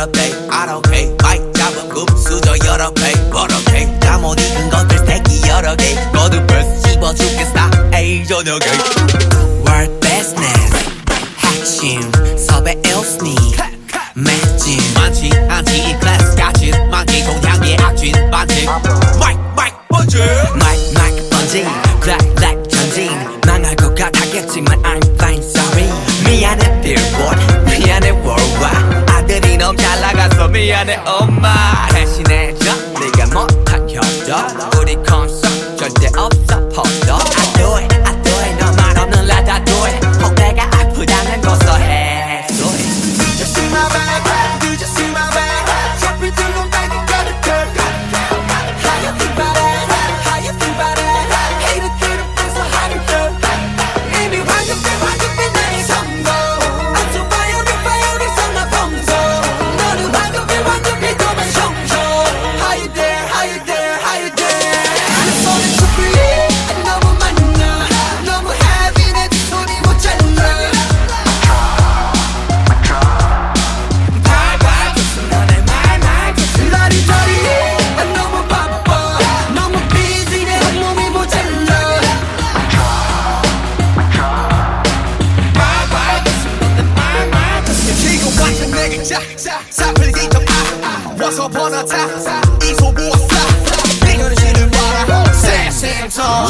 수저 더럽게 I don't care 마이크 잡은 굽 수저 여러 배 버럭해 잠못 익은 것들 새끼 여러 개 거듭을 씹어 죽겠다 에이 저녁에 World business 핵심 섭외 일스니 매진 많지 않지 이 클래스 같이 많기 공향의 악진 반칙 마이크 마이크 번지 마이크 마이크 번지 블랙 블랙 전진 망할 것 같았겠지만 I'm fine sorry 미안해 billboard 미안 미안해 엄마. 대신해줘. 네가 못한 협조 우리 콘서트 절대 없어. up 사플 뒤덮아 와서 번호 타. 이소 모았어 내년은 신을 봐라. 새샘터